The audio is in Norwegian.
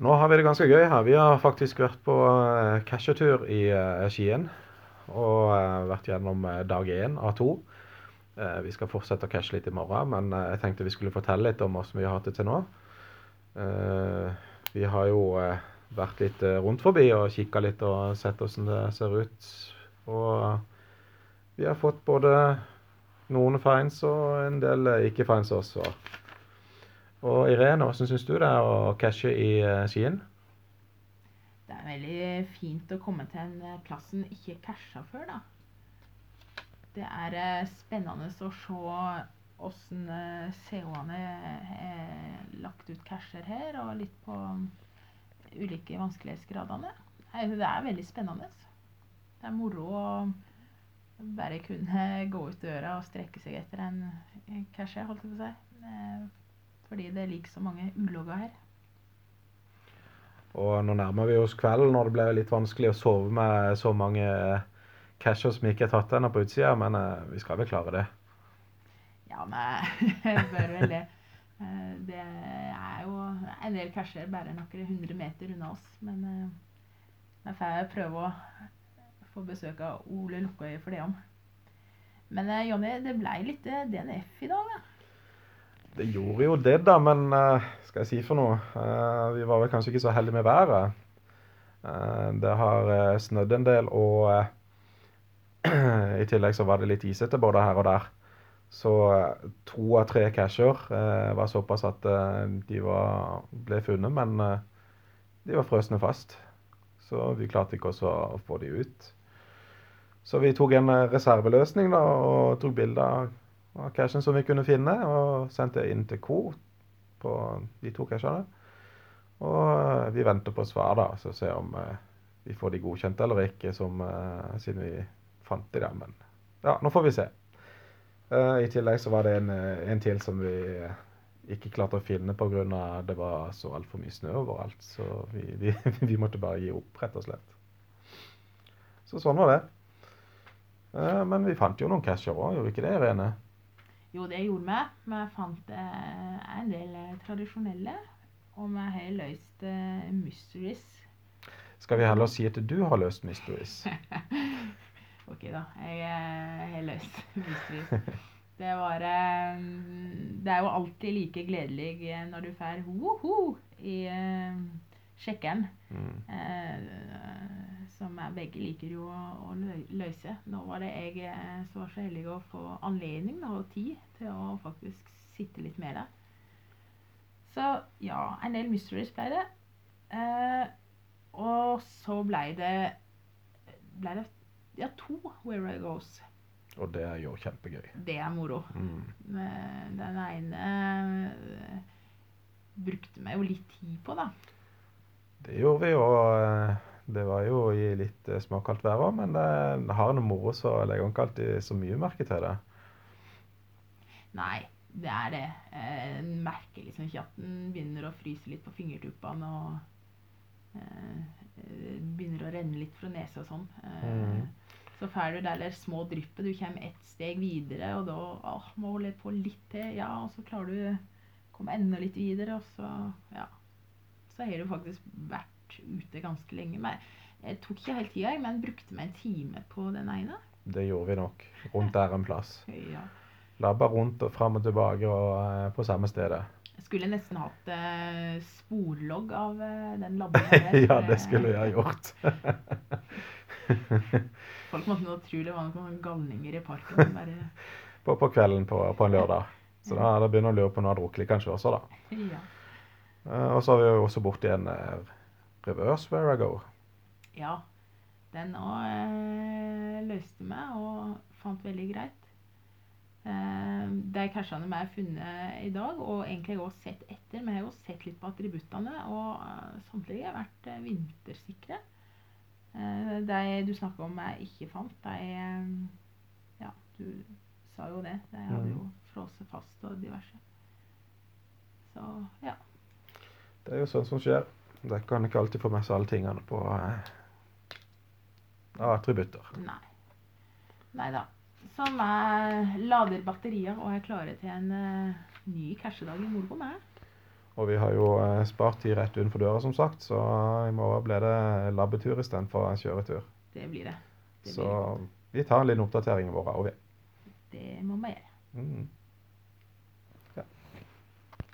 Nå har vi det ganske gøy her. Vi har faktisk vært på eh, cashetur i eh, Skien. Og eh, vært gjennom dag én av to. Vi skal fortsette å cashe litt i morgen, men jeg tenkte vi skulle fortelle litt om hvordan vi har hatt det til nå. Vi har jo vært litt rundt forbi og kikka litt og sett hvordan det ser ut. Og vi har fått både noen fines og en del ikke-fines også. Og Irene, hvordan syns du det er å cashe i eh, Skien? Det er veldig fint å komme til en eh, plass en ikke casha før, da. Det er eh, spennende å se åssen CO-ene er lagt ut casher her, og litt på mm, ulike vanskelighetsgradene. Det er veldig spennende. Det er moro å bare kunne gå ut døra og strekke seg etter en en holdt jeg på å si. Fordi det er like så mange ulogger her. Og nå nærmer vi oss kvelden, og det ble litt vanskelig å sove med så mange casher som ikke er tatt ennå på utsida, men eh, vi skal vel klare det. Ja, men jeg bør vel det. Eh, Det er jo en del casher bare noen hundre meter unna oss. Men eh, jeg får prøve å få besøk av Ole Lukkøy for det om. Men Jonny, det ble litt DNF i dag, da. Det gjorde jo det, da, men uh, skal jeg si for noe? Uh, vi var vel kanskje ikke så heldige med været. Uh, det har snødd en del, og i tillegg så var det litt isete både her og der. Så to av tre casher var såpass at de var, ble funnet, men de var frøsne fast. Så vi klarte ikke også å få de ut. Så vi tok en reserveløsning da, og tok bilde av av cashen som vi kunne finne, og sendte inn til Co. på de to cashene. Og eh, vi venter på svar, da, så se om eh, vi får de godkjent eller ikke, som, eh, siden vi fant de der. Men ja, nå får vi se. I tillegg så var det en, en til som vi ikke klarte å finne pga. det var så altfor mye snø overalt. Så vi, vi, vi måtte bare gi opp, rett og slett. Så sånn var det. Men vi fant jo noen casher òg, gjorde vi ikke det, Irene? Jo, det gjorde vi. Vi fant eh, en del eh, tradisjonelle. Og vi har løst eh, mysteries. Skal vi heller si at du har løst mysteries? Ok, da. Jeg har løst mysteries. Det var Det er jo alltid like gledelig når du får ho-ho i sjekkeren. Mm. Eh, som jeg begge liker jo å, å løse. Nå var det jeg eh, som var så heldig å få anledning og tid til å faktisk sitte litt med det. Så ja, en del mysteries ble det. Eh, og så ble det ble det ja, to Where I Goes. Og det er jo kjempegøy. Det er moro. Mm. Den ene eh, brukte meg jo litt tid på, da. Det gjorde vi, og eh, det var jo i litt eh, småkaldt vær òg, men eh, det har noe moro, så legger ikke alltid så mye merke til det. Nei, det er det. Eh, En merker liksom ikke at den begynner å fryse litt på fingertuppene og eh, eh, begynner å renne litt fra nesa og sånn. Eh, Mhm. Så får du det der små dryppet. Du kommer ett steg videre, og da åh, må holde på litt til. Ja, og så klarer du å komme enda litt videre, og så ja. Så har du faktisk vært ute ganske lenge. Men jeg tok ikke helt tida, men brukte meg en time på den ene. Det gjorde vi nok. Rundt der en plass. Ja. Labba rundt og fram og tilbake og eh, på samme stedet. Jeg skulle nesten hatt eh, sporlogg av eh, den labben. ja, det eh, skulle jeg gjort. Folk måtte nå tro det var noen galninger i parken. Bare, på, på kvelden på, på en lørdag. Så da, da begynner jeg å lure på om du har drukket kanskje også, da. ja. Og så har vi jo også borti en reverse where I go. ja. Den òg eh, løste meg og fant veldig greit. Eh, de cashene vi har funnet i dag, og egentlig også sett etter Vi har jo sett litt på attributtene, og eh, samtlige har vært eh, vintersikre. Eh, de du snakker om jeg ikke fant, de eh, Ja, du sa jo det. De hadde jo frosset fast og diverse. Så ja. Det er jo sånt som skjer. Det kan ikke alltid få med seg alle tingene på eh, av attributter. Nei. Nei da. Som jeg lader batterier og er klare til en eh, ny cashedag i morgen. Og vi har jo eh, spart tid rett utenfor døra, som sagt, så i morgen blir det labbetur istedenfor kjøretur. Det blir det. det Så godt. vi tar en liten oppdatering i morgen. òg, vi. Det må vi gjøre. Mm.